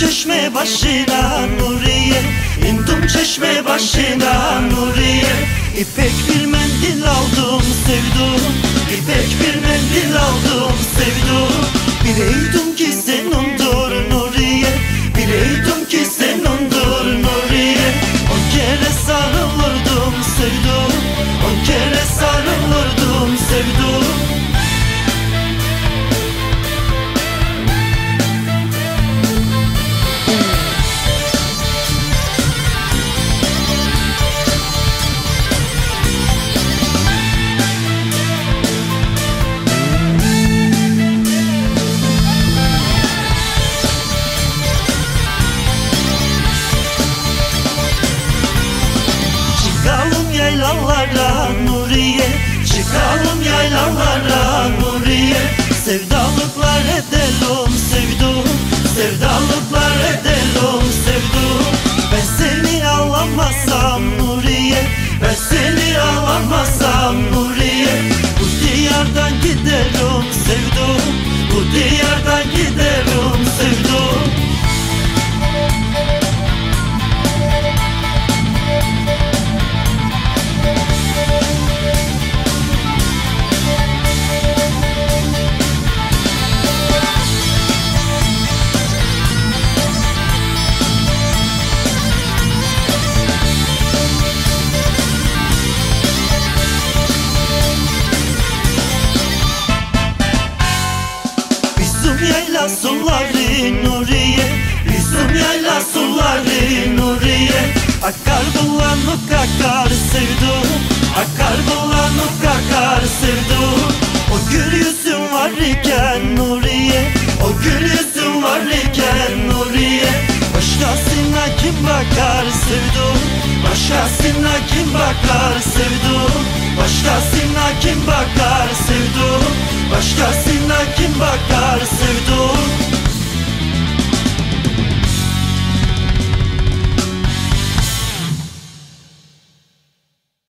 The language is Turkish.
çeşme başına Nuriye İndim çeşme başına Nuriye. İpek bir mendil aldım sevdum. İpek bir mendil aldım sevdum. Bileydim ki senindir Nuriye yaylalara Nuriye. Çıkalım yaylalara Nuriye. Sevdalıklar edelim yayla suları Nuriye Bizim yayla suları Nuriye. Akar bulanık akar sevdum Akar bulanık akar sevdum O gül yüzün var iken Nuriye O gül yüzün var iken Nuriye. Başkasına kim bakar sevdum Başkasına kim bakar sevdum Başkasına kim bakar sevdum Başkasına kim bakar sevdum